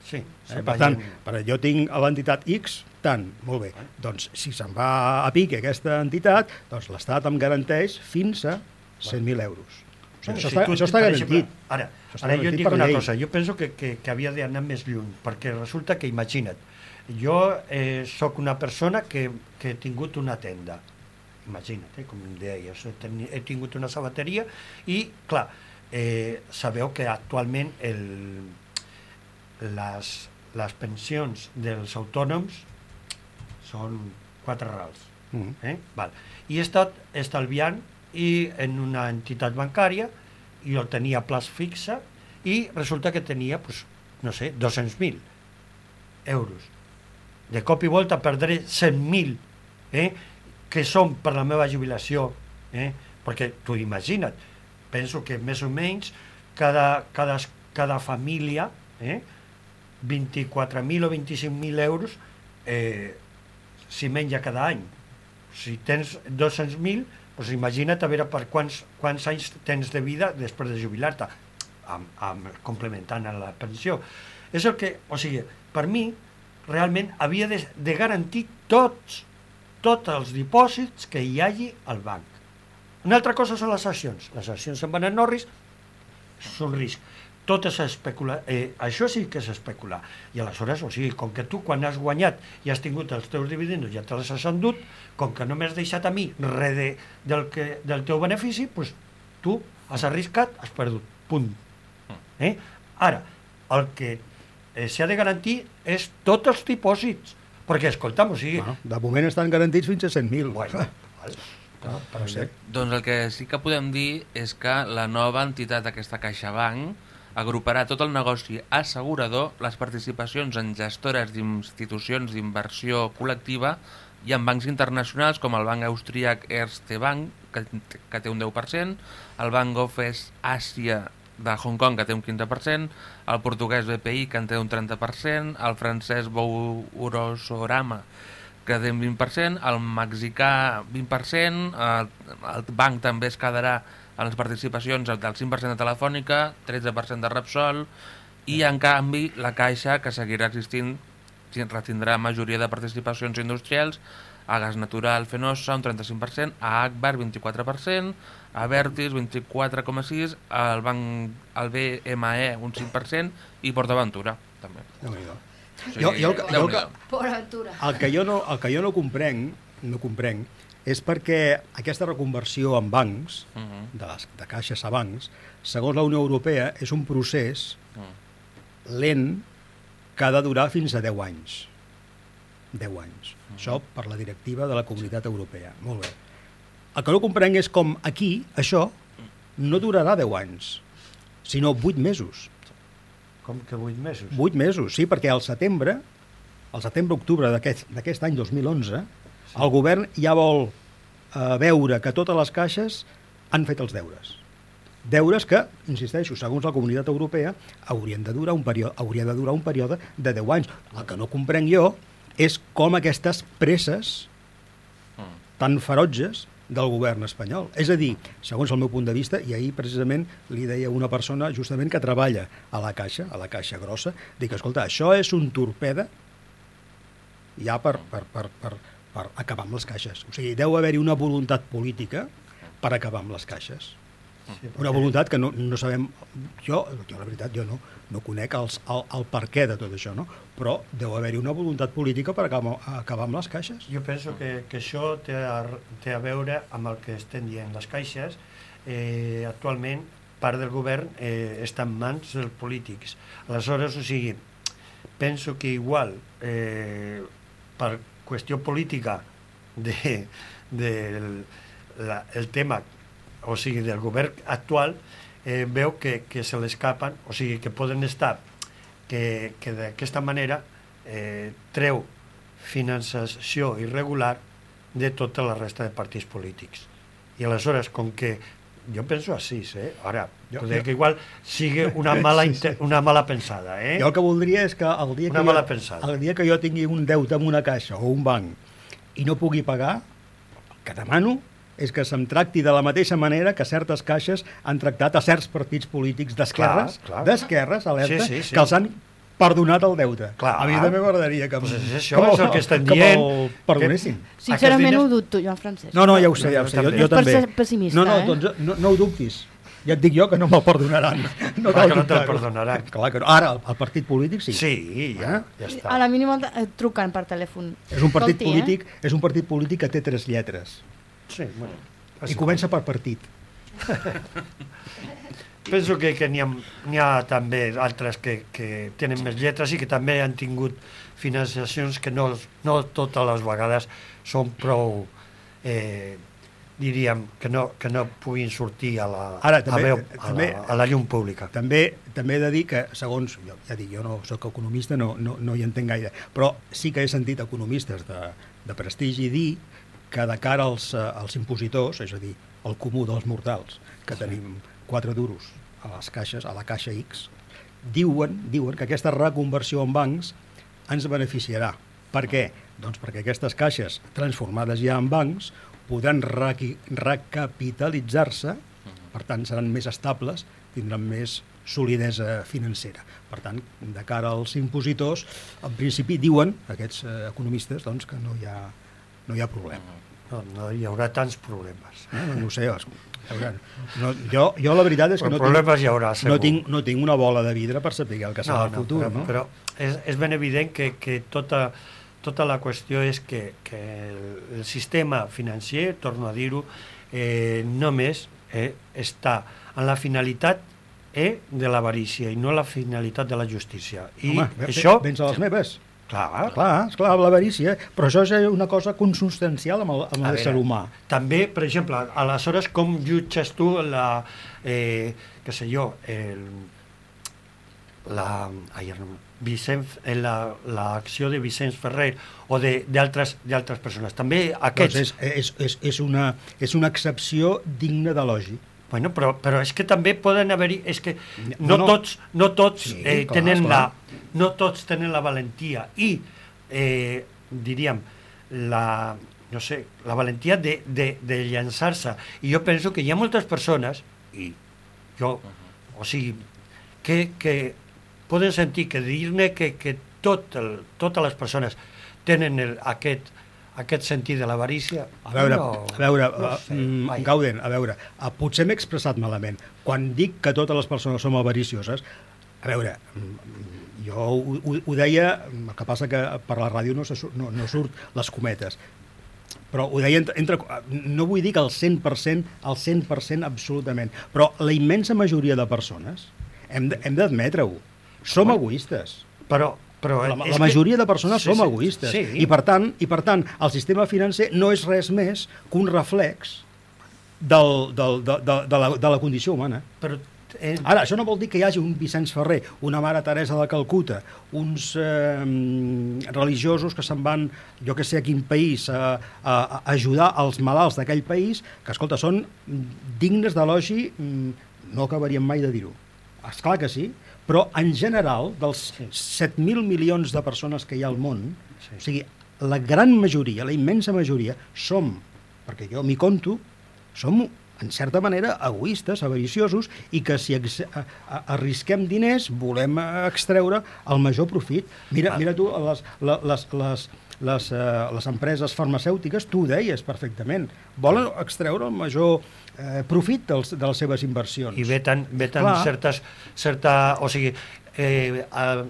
Sí, Eh? Per tant, per jo tinc a l'entitat X, tant, molt bé. Doncs si se'n va a pique aquesta entitat, doncs l'Estat em garanteix fins a 100.000 euros. O sigui, Bueno, això, si està, tu, això està garantit. exemple, Ara, Això està ara jo et dic una llei. cosa, jo penso que, que, que havia d'anar més lluny, perquè resulta que, imagina't, jo eh, sóc una persona que, que he tingut una tenda, imagina't, eh, com deies, teni, he tingut una sabateria i, clar, eh, sabeu que actualment el, les, les pensions dels autònoms són quatre rals. Mm. Eh? Val. I he estat estalviant i en una entitat bancària i jo tenia plaç fixa i resulta que tenia, pues, no sé, 200.000 euros. De cop i volta perdré 100.000, eh? que són per la meva jubilació, eh? perquè tu imagina't, penso que més o menys cada, cada, cada família, eh? 24.000 o 25.000 euros eh, s'hi menja cada any. Si tens 200.000, doncs imagina't a veure per quants, quants anys tens de vida després de jubilar-te, complementant a la pensió. És el que, o sigui, per mi, realment havia de, de garantir tots, tots els dipòsits que hi hagi al banc. Una altra cosa són les accions. Les accions Norris, és un risc. Tot és especular. Eh, això sí que és especular. I aleshores, o sigui, com que tu quan has guanyat i has tingut els teus dividendos ja te les has endut, com que no m'has deixat a mi res de, del, que, del teu benefici, doncs tu has arriscat, has perdut. Punt. Eh? Ara, el que eh, s'ha de garantir és tots els dipòsits. Perquè, escolta'm, o sigui... Bueno, de moment estan garantits fins a 100.000. Bueno, <laughs> val. No, però sé. Doncs el que sí que podem dir és que la nova entitat aquesta CaixaBank agruparà tot el negoci assegurador, les participacions en gestores d'institucions d'inversió col·lectiva i en bancs internacionals com el banc austríac Erste Bank, que, que té un 10%, el banc Office Àsia de Hong Kong, que té un 15%, el portuguès BPI, que en té un 30%, el francès Bourosorama, que té un 20%, el mexicà 20%, el, el banc també es quedarà en les participacions del 5% de Telefònica, 13% de Repsol, i en canvi la Caixa, que seguirà existint, retindrà majoria de participacions industrials, a Gas Natural Fenosa un 35%, a Agbar 24%, a Vertis 24,6%, al banc el BME un 5% i PortAventura també. O Jo- jo el que- jo el que-. Por altura. El que jo no, el que jo no comprenc, no comprenc, és perquè aquesta reconversió en bancs, Mhm. de, les, de caixes a bancs, segons la Unió Europea, és un procés Mm. lent que ha de durar fins a 10 anys. 10 anys. Això per la directiva de la Comunitat Europea. Molt bé. El que no comprenc és com aquí, això, no durarà 10 anys, sinó 8 mesos. Com que 8 mesos? 8 mesos, sí, perquè al setembre, al setembre-octubre d'aquest d'aquest any 2011, sí. El govern ja vol eh, veure que totes les caixes han fet els deures. Deures que, insisteixo, segons la Comunitat Europea, haurien de durar un període, hauria de durar un període de 10 anys. El que no comprenc jo és com aquestes presses Mm. tan ferotges del govern espanyol. És a dir, segons el meu punt de vista, i ahir precisament li deia una persona justament que treballa a la caixa, a la caixa grossa, dic, escolta, això és un torpeda ja per, per, per, per, per acabar amb les caixes. O sigui, deu haver-hi una voluntat política per acabar amb les caixes. Una voluntat que no, no sabem... Jo, jo, la veritat, jo no, no conec els, el, el per què de tot això, no? però deu haver-hi una voluntat política per acabar, acabar amb les caixes. Jo penso que, que això té a, té a veure amb el que estem dient. Les caixes, eh, actualment, part del govern eh, està en mans dels polítics. Aleshores, o sigui, penso que igual, eh, per qüestió política de, de el tema o sigui, del govern actual, eh, veu que, que se l'escapen, o sigui, que poden estar, que, que d'aquesta manera eh, treu finançació irregular de tota la resta de partits polítics. I aleshores, com que jo penso així, eh? Ara, jo, jo, que igual sigui una <laughs> mala, sí, sí. una mala pensada, eh? Jo el que voldria és que el dia una que, mala jo, pensada. el dia que jo tingui un deute en una caixa o un banc i no pugui pagar, el que demano és que se'm tracti de la mateixa manera que certes caixes han tractat a certs partits polítics d'esquerres, d'esquerres, alerta, Sí, sí, sí. que els han perdonat el deute. Clar. A mi també m'agradaria que, Pues és això, <laughs> que és el que estem que dient. me'l perdonessin. Sincerament diners- ho dubto, Joan Francesc. No, no, ja ho sé, ja ho Jo sé, jo, també. jo És per també. ser pessimista, no, no, eh? doncs no, no ho dubtis. Ja et dic jo que no me'l perdonaran. <laughs> No Clar que no te'l perdonaran. Clar que no. Ara, el, el partit polític sí. Sí, ja, Eh? ja està. A la mínima et truquen per telèfon. És un partit Escolti, polític, és un partit polític que té tres lletres. Sí, bueno. I comença per partit. <laughs> Penso que, que n'hi ha, ha també altres que, que tenen més lletres i que també han tingut finançacions que no, no totes les vegades són prou, eh, diríem, que no, que no puguin sortir a la, Ara, també- a, veu, a, també- la, a la llum pública. També també he de dir que, segons, jo, ja dic, jo no sóc economista, no, no, no hi entenc gaire, però sí que he sentit economistes de, de prestigi dir que de cara als, eh, als impositors, és a dir, el comú dels mortals, que tenim 4 duros a les caixes, a la caixa X, diuen, diuen que aquesta reconversió en bancs ens beneficiarà. Per què? Doncs perquè aquestes caixes transformades ja en bancs podran recapitalitzar-se, per tant seran més estables, tindran més solidesa financera. Per tant, de cara als impositors, en principi diuen aquests eh, economistes doncs, que no hi ha, no hi ha problema. No, no hi haurà tants problemes. No, no, no ho sé, veure, no, jo, jo la veritat és que no tinc, hi haurà, segur. no, tinc, no tinc una bola de vidre per saber el que serà el futur. però, no? però és, és ben evident que, que tota, tota la qüestió és que, que el, el sistema financer, torno a dir-ho, eh, només eh, està en la finalitat eh, de l'avarícia i no la finalitat de la justícia. I Home, això... vens a les meves. Clar, Clar, esclar, l'avarícia, però això és una cosa consubstancial amb el- amb A l'ésser humà. També, per exemple, aleshores com jutges tu la, eh, què sé jo, el, la, no, Vicent, eh, la- l'acció de Vicenç Ferrer o de- d'altres persones. També aquests... Doncs és, és, és, és, una, és una excepció digna d'elogi. Bueno, però, però és que també poden haver-hi... És que no, No, no. tots, no tots Sí, eh, clar, tenen esclar. la... No tots tenen la valentia i, eh, diríem, la, no sé, la valentia de, de, de llançar-se. I jo penso que hi ha moltes persones, i jo, o sigui, que, que poden sentir que dir-ne que, que tot el, totes les persones tenen el, aquest, aquest sentit de l'avarícia... A veure, no, a veure, no no sé, mm. Gauden, a veure, ah, potser m'he expressat malament. Quan dic que totes les persones som avaricioses, a veure, mm, jo ho, ho, ho deia, el que passa que per la ràdio no, se, no, no surt les cometes, però ho deia entre, entre, no vull dir que el 100%, el 100% absolutament, però la immensa majoria de persones hem hem d'admetre-ho. Som Home. egoistes. Però, però La, la majoria de persones Sí, som sí, egoistes. sí. I, per tant, I, per tant, el sistema financer no és res més que un reflex del, del, de, de, de, la, de la condició humana. Però, eh, Ara, això no vol dir que hi hagi un Vicenç Ferrer, una Mare Teresa de Calcuta, uns eh, religiosos que se'n van, jo que sé a quin país, a, a, a ajudar els malalts d'aquell país, que, escolta, són dignes d'elogi, mm, no acabaríem mai de dir-ho. És clar que sí, però en general, dels 7.000 milions de persones que hi ha al món, Sí. o sigui, la gran majoria, la immensa majoria, som perquè jo m'hi conto, som en certa manera egoistes, avariciosos i que si arrisquem diners volem extreure el major profit. Mira, mira tu, les, la- les, les, les, eh, les empreses farmacèutiques, tu ho deies perfectament, volen extreure el major eh, profit dels, de les seves inversions. i veten, veten Clar. certes, certa, o sigui, eh, eh,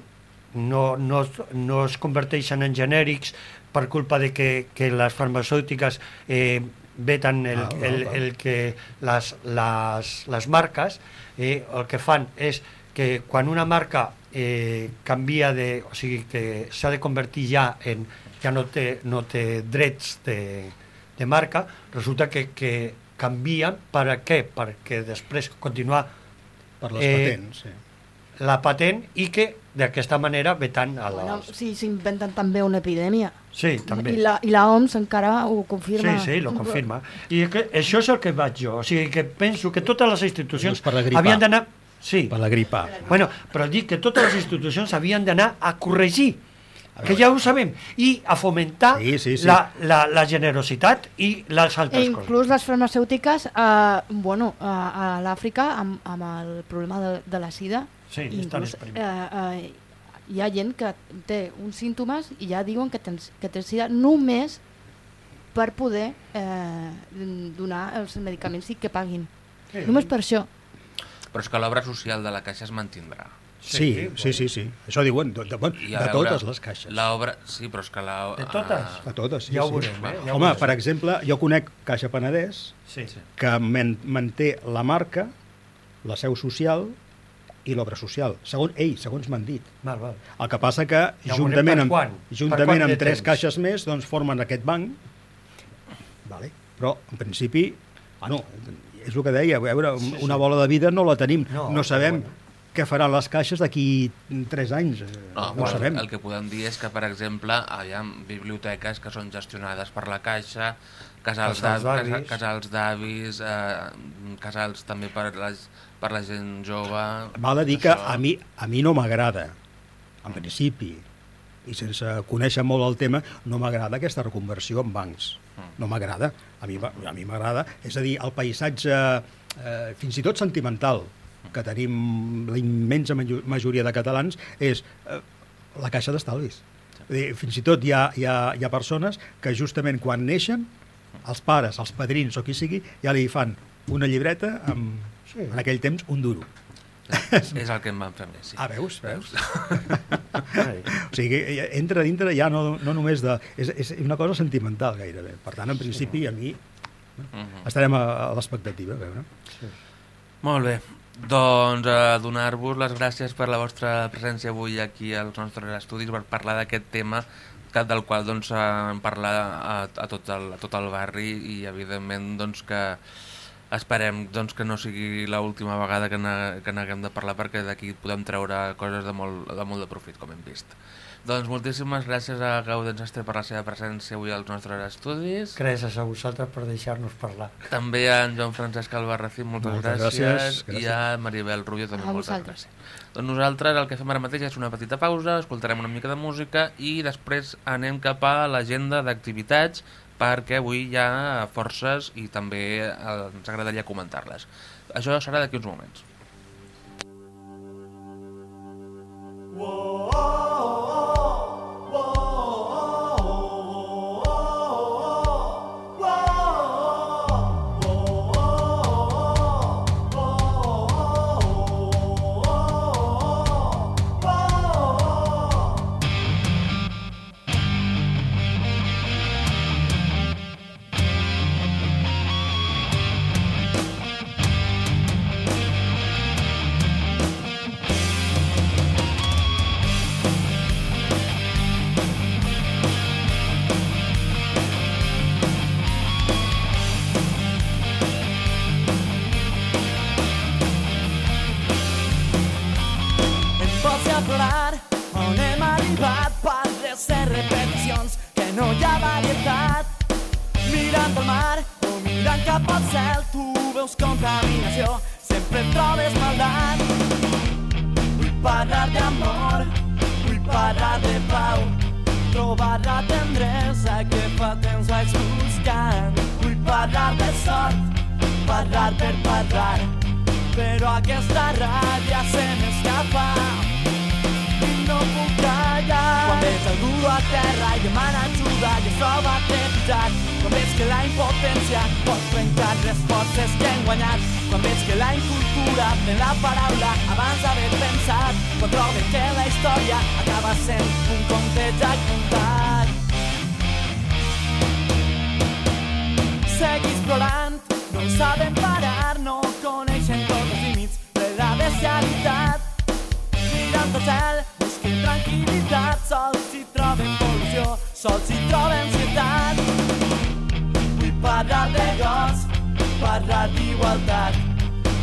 no, no, no es converteixen en genèrics per culpa de que, que les farmacèutiques eh, veten el, Ah, el, va. el que les, les, les marques eh, el que fan és que quan una marca eh, canvia de... o sigui, que s'ha de convertir ja en... ja no té, no té drets de, de marca, resulta que, que canvien per a què? Perquè després continuar Per les eh, patents, sí. la patent i que d'aquesta manera vetant a les... Bueno, sí, s'inventen també una epidèmia. Sí, també. I la, I la OMS encara ho confirma. Sí, sí, lo confirma. I que això és el que vaig jo. O sigui, que penso que totes les institucions la gripa. havien d'anar... Sí, Per la gripa. bueno, però dic que totes les institucions havien d'anar a corregir, que ja ho sabem, i a fomentar Sí, sí, sí. La, la, la generositat i les I altres coses. inclús les farmacèutiques, eh, bueno, a, a l'Àfrica, amb, amb el problema de, de la sida, Sí, estan inclús, eh, eh, hi ha gent que té uns símptomes i ja diuen que tens, que tens sida només per poder eh, donar els medicaments i que paguin. Sí. Només per això. Però és que l'obra social de la Caixa es mantindrà. Sí, sí, sí, sí. Això diuen de, de, de, de veure, totes les caixes. L'obra... Sí, però és que la... De totes? De totes, sí, Ja ho sí. veurem, eh? Ja ho Home, veurem. per exemple, jo conec Caixa Penedès, Sí. que man manté la marca, la seu social i l'obra social, segons ell, segons m'han dit. Val, val. El que passa que Ja juntament amb, quan. Juntament amb tres temps. caixes més doncs formen aquest banc. Vale. Però, en principi, bueno, és el que deia, a veure, Sí, sí. una bola de vida no la tenim. No, No, sabem bueno. Què faran les caixes d'aquí tres anys. eh, No, No, sabem. el que podem dir és que, per exemple, hi ha biblioteques que són gestionades per la Caixa, casals Casals d'avis, d'avis. casa- casals, d'avis eh, casals també per, les, per la gent jove... Val a dir que Això- a mi, a mi no m'agrada, en principi, i sense conèixer molt el tema, no m'agrada aquesta reconversió en bancs. No m'agrada. A mi a mi m'agrada, és a dir, el paisatge eh, fins i tot sentimental que tenim la immensa majo- majoria de catalans és eh, la caixa d'estalvis. Vull dir, Fins i tot hi ha, hi, ha, hi ha persones que justament quan neixen, els pares, els padrins o qui sigui, ja li fan una llibreta amb, Sí. en aquell temps, un duro. És el que em van fer més, sí. Ah, veus? veus? <laughs> O sigui, entra dintre ja no, no només de... És, és una cosa sentimental gairebé. Per tant, en principi, a mi Mhm. estarem a, a l'expectativa, a veure. Molt bé. Doncs eh, donar-vos les gràcies per la vostra presència avui aquí als nostres estudis per parlar d'aquest tema del qual doncs, en parlar a, a, tot el, a tot el barri i evidentment doncs, que esperem doncs, que no sigui l'última vegada que n'haguem de parlar perquè d'aquí podem treure coses de molt, de molt de profit com hem vist. Doncs moltíssimes gràcies a Gaudens Sastre per la seva presència avui als nostres estudis. Gràcies a vosaltres per deixar-nos parlar. També a en Joan Francesc Albarracín, moltes, Moltes gràcies, gràcies, i a Maribel Rubio també A moltes vosaltres. gràcies. Doncs nosaltres el que fem ara mateix és una petita pausa, escoltarem una mica de música i després anem cap a l'agenda d'activitats perquè avui hi ha forces i també eh, ens agradaria comentar-les. Això serà d'aquí uns moments. Em trepitjat, quan veig que la impotència pot trencar les forces que hem guanyat, quan veig que la incultura pren la paraula abans d'haver pensat, quan trobo que la història acaba sent un conte ja contat. Seguis plorant, no saben parar, no coneixen tots els límits de la bestialitat. Mirant al cel, busquen tranquil·litat, sols hi troben pol·lució, sols hi troben ansietat. Vull parlar de gos, parlar d'igualtat,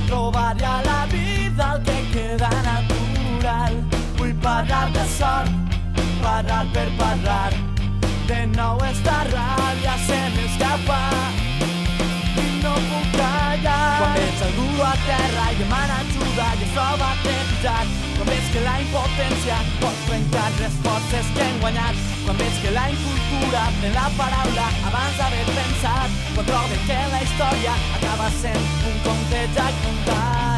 trobar-hi a la vida el que queda natural. Vull parlar de sort, parlar per parlar, de nou esta ràbia se m'escapa i no puc callar. Quan veig algú a terra i demana ajuda i es troba trepitjat, quan veig que la impotència pot trencar les forces que hem guanyat, quan veig que la incultura pren la. Paraula abans d'haver pensat, quan trobo que la història acaba sent un conte ja contat.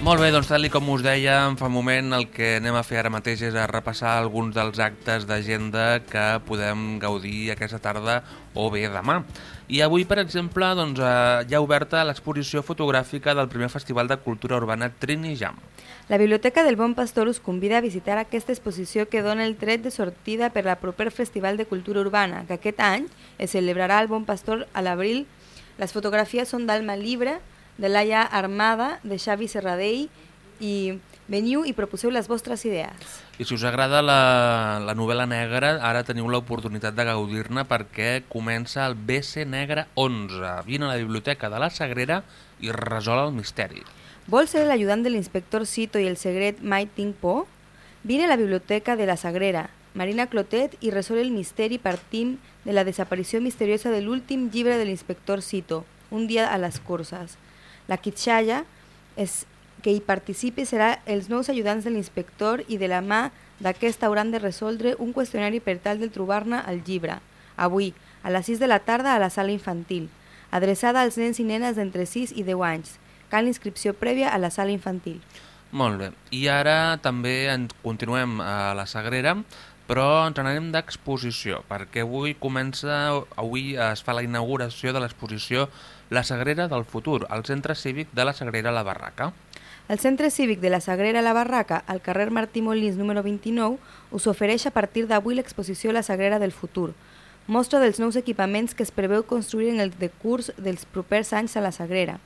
Molt bé, doncs tal com us dèiem fa un moment, el que anem a fer ara mateix és a repassar alguns dels actes d'agenda que podem gaudir aquesta tarda o bé demà. I avui, per exemple, doncs, eh, hi ha oberta l'exposició fotogràfica del primer Festival de Cultura Urbana Trini Jam. La Biblioteca del Bon Pastor us convida a visitar aquesta exposició que dona el tret de sortida per al proper Festival de Cultura Urbana, que aquest any es celebrarà al Bon Pastor a l'abril. Les fotografies són d'Alma Libre, de Laia Armada, de Xavi Serradell i veniu i proposeu les vostres idees. I si us agrada la, la novel·la negra, ara teniu l'oportunitat de gaudir-ne perquè comença el BC Negre 11. Vine a la Biblioteca de la Sagrera i resol el misteri. Vols ser l'ajudant de l'inspector Cito i el secret Mai tinc por? Vine a la Biblioteca de la Sagrera, Marina Clotet i resol el misteri partint de la desaparició misteriosa de l'últim llibre de l'inspector Cito, Un dia a les curses. La Kitxalla és que hi participi serà els nous ajudants de l'inspector i de la mà d'aquesta hauran de resoldre un qüestionari per tal de trobar-ne el llibre. Avui, a les 6 de la tarda a la sala infantil, adreçada als nens i nenes d'entre 6 i 10 anys. Cal inscripció prèvia a la sala infantil. Molt bé. I ara també en continuem a la Sagrera, però ens n'anem d'exposició, perquè avui comença, avui es fa la inauguració de l'exposició La Sagrera del Futur, al Centre Cívic de la Sagrera La Barraca. El Centre Cívic de la Sagrera La Barraca, al carrer Martí Molins número 29, us ofereix a partir d'avui l'exposició La Sagrera del Futur, mostra dels nous equipaments que es preveu construir en el decurs dels propers anys a la Sagrera.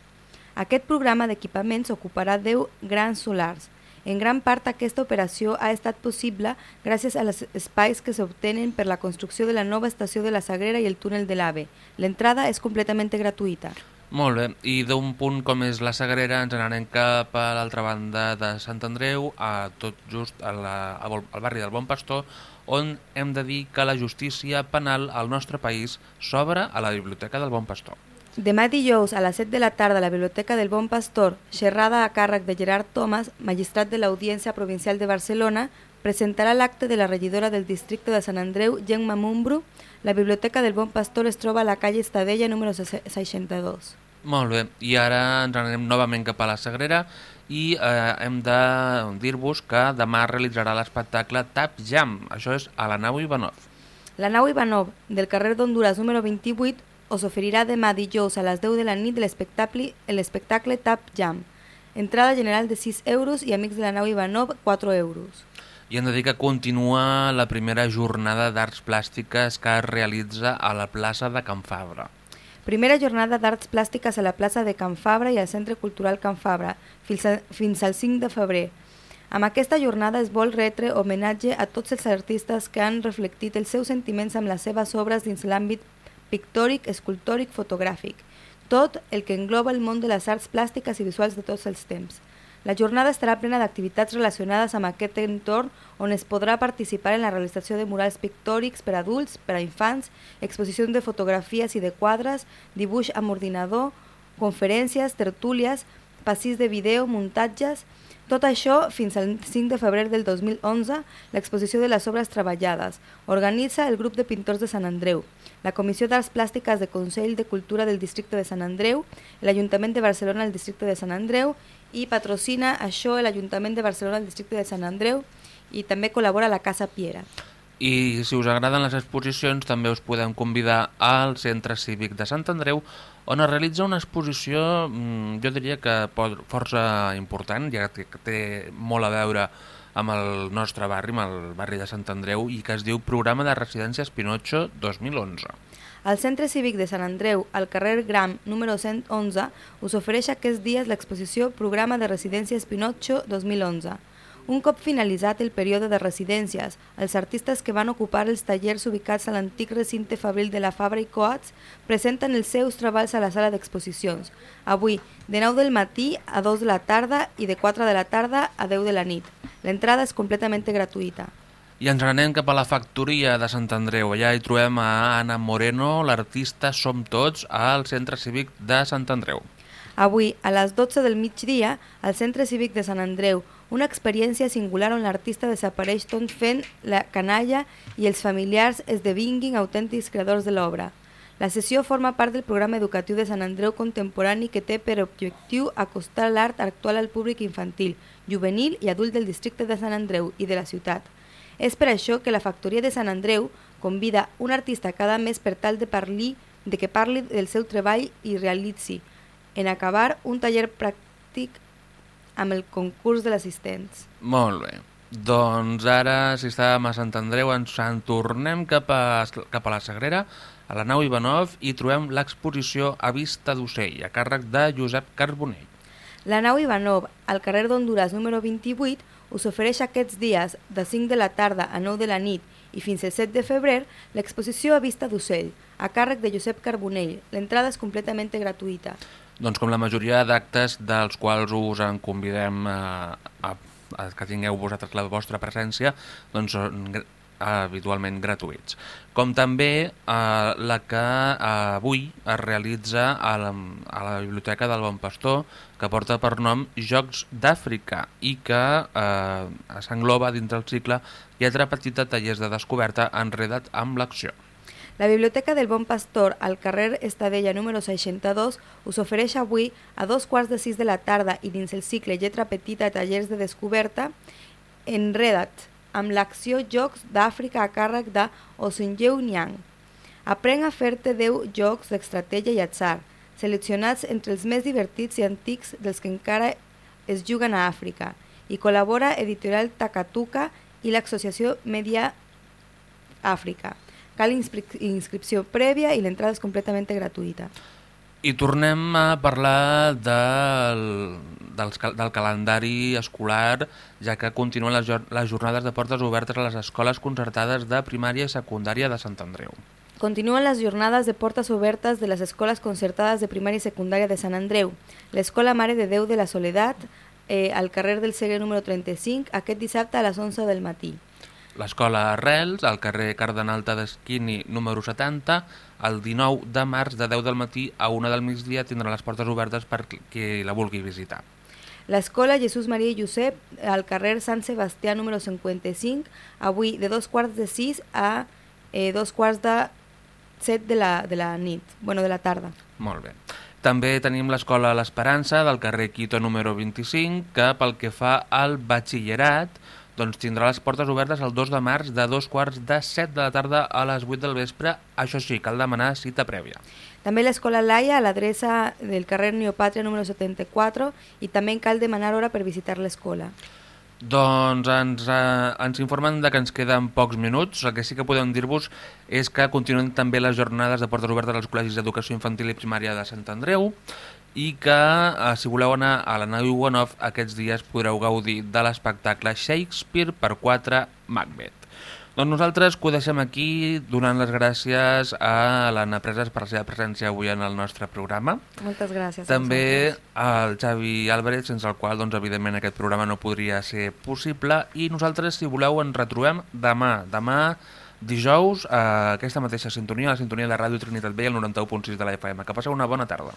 Aquest programa d'equipaments ocuparà 10 grans solars. En gran part aquesta operació ha estat possible gràcies als espais que s'obtenen per la construcció de la nova estació de la Sagrera i el túnel de l'AVE. L'entrada és completament gratuïta. Molt bé, i d'un punt com és la Sagrera ens n'anem cap a l'altra banda de Sant Andreu, a tot just a la, a, Vol- al barri del Bon Pastor, on hem de dir que la justícia penal al nostre país s'obre a la Biblioteca del Bon Pastor. Demà dijous a les 7 de la tarda a la Biblioteca del Bon Pastor, xerrada a càrrec de Gerard Thomas, magistrat de l'Audiència Provincial de Barcelona, presentarà l'acte de la regidora del districte de Sant Andreu, Gemma Mumbru. La Biblioteca del Bon Pastor es troba a la calle Estadella número 62. Molt bé, i ara ens anem novament cap a la Sagrera i eh, hem de dir-vos que demà realitzarà l'espectacle Tap Jam, això és a la nau Ivanov. La nau Ivanov, del carrer d'Honduras número 28, us oferirà demà dijous a les 10 de la nit l'espectacle l'espectacle Tap Jam. Entrada general de 6 euros i amics de la nau Ivanov 4 euros. I hem de dir que continua la primera jornada d'arts plàstiques que es realitza a la plaça de Can Fabra. Primera jornada d'arts plàstiques a la plaça de Can Fabra i al Centre Cultural Can Fabra, fins, a, fins al 5 de febrer. Amb aquesta jornada es vol retre homenatge a tots els artistes que han reflectit els seus sentiments amb les seves obres dins l'àmbit pictòric, escultòric, fotogràfic, tot el que engloba el món de les arts plàstiques i visuals de tots els temps. La jornada estarà plena d'activitats relacionades amb aquest entorn on es podrà participar en la realització de murals pictòrics per a adults, per a infants, exposició de fotografies i de quadres, dibuix amb ordinador, conferències, tertúlies, passis de vídeo, muntatges... Tot això fins al 5 de febrer del 2011, l'exposició de les obres treballades. Organitza el grup de pintors de Sant Andreu, la Comissió d'Arts Plàstiques de Consell de Cultura del Districte de Sant Andreu, l'Ajuntament de Barcelona del Districte de Sant Andreu i patrocina això l'Ajuntament de Barcelona del Districte de Sant Andreu i també col·labora la Casa Piera. I si us agraden les exposicions, també us podem convidar al Centre Cívic de Sant Andreu, on es realitza una exposició, mm, jo diria que força important, ja que té molt a veure amb el nostre barri, amb el barri de Sant Andreu, i que es diu Programa de Residències Pinotxo 2011. El Centre Cívic de Sant Andreu, al carrer Gram, número 111, us ofereix aquests dies l'exposició Programa de Residències Pinotxo 2011. Un cop finalitzat el període de residències, els artistes que van ocupar els tallers ubicats a l'antic recinte fabril de la Fabra i Coats presenten els seus treballs a la sala d'exposicions. Avui, de 9 del matí a 2 de la tarda i de 4 de la tarda a 10 de la nit. L'entrada és completament gratuïta. I ens anem cap a la factoria de Sant Andreu. Allà hi trobem a Anna Moreno, l'artista Som Tots, al Centre Cívic de Sant Andreu. Avui, a les 12 del migdia, al Centre Cívic de Sant Andreu, una experiència singular on l'artista desapareix tot fent la canalla i els familiars esdevinguin autèntics creadors de l'obra. La sessió forma part del programa educatiu de Sant Andreu Contemporani que té per objectiu acostar l'art actual al públic infantil, juvenil i adult del districte de Sant Andreu i de la ciutat. És per això que la Factoria de Sant Andreu convida un artista cada mes per tal de, parli, de que parli del seu treball i realitzi, en acabar, un taller pràctic amb el concurs de l'assistents. Molt bé. Doncs ara, si estàvem a Sant Andreu, ens en tornem cap a, cap a la Sagrera, a la nau Ivanov, i trobem l'exposició a Vista d'Ocell, a càrrec de Josep Carbonell. La nau Ivanov, al carrer d'Honduras número 28, us ofereix aquests dies, de 5 de la tarda a 9 de la nit i fins al 7 de febrer, l'exposició a Vista d'Ocell, a càrrec de Josep Carbonell. L'entrada és completament gratuïta. Doncs com la majoria d'actes dels quals us en convidem a, a, a que tingueu vosaltres la vostra presència, doncs són habitualment gratuïts. Com també eh, la que eh, avui es realitza a la, a la Biblioteca del Bon Pastor, que porta per nom Jocs d'Àfrica i que eh, s'engloba dins del cicle Lletra Petita Tallers de Descoberta enredat amb l'acció. La Biblioteca del Bon Pastor, al carrer Estadella número 62, us ofereix avui a dos quarts de sis de la tarda i dins el cicle Lletra Petita Tallers de Descoberta, Enredat, amb l'acció Jocs d'Àfrica a càrrec de Osinjeu Niang. Aprenc a fer-te 10 jocs d'estratègia i atzar, seleccionats entre els més divertits i antics dels que encara es juguen a Àfrica, i col·labora Editorial Takatuka i l'Associació Media Àfrica. Cal inscripció prèvia i l'entrada és completament gratuïta. I tornem a parlar del, del, del calendari escolar, ja que continuen les, les jornades de portes obertes a les escoles concertades de primària i secundària de Sant Andreu. Continuen les jornades de portes obertes de les escoles concertades de primària i secundària de Sant Andreu. L'Escola Mare de Déu de la Soledat, eh, al carrer del Segre número 35, aquest dissabte a les 11 del matí l'Escola Arrels, al carrer Cardenal Tedesquini número 70, el 19 de març de 10 del matí a 1 del migdia tindrà les portes obertes per qui la vulgui visitar. L'Escola Jesús Maria i Josep, al carrer Sant Sebastià número 55, avui de dos quarts de sis a eh, dos quarts de set de la, de la nit, bueno, de la tarda. Molt bé. També tenim l'Escola L'Esperança, del carrer Quito número 25, que pel que fa al batxillerat, doncs tindrà les portes obertes el 2 de març de dos quarts de 7 de la tarda a les 8 del vespre. Això sí, cal demanar cita prèvia. També l'Escola Laia a l'adreça del carrer Neopàtria número 74 i també cal demanar hora per visitar l'escola. Doncs ens, eh, ens informen de que ens queden pocs minuts. El que sí que podem dir-vos és que continuen també les jornades de portes obertes als col·legis d'educació infantil i primària de Sant Andreu i que, eh, si voleu anar a la nau Iwanov, aquests dies podreu gaudir de l'espectacle Shakespeare per 4 Macbeth. Doncs nosaltres que ho deixem aquí donant les gràcies a l'Anna Preses per la seva presència avui en el nostre programa. Moltes gràcies. a També al Xavi Álvarez, sense el qual, doncs, evidentment, aquest programa no podria ser possible. I nosaltres, si voleu, ens retrobem demà. Demà, dijous, a aquesta mateixa sintonia, la sintonia de Ràdio Trinitat Vella, el 91.6 de la FM. Que passeu una bona tarda.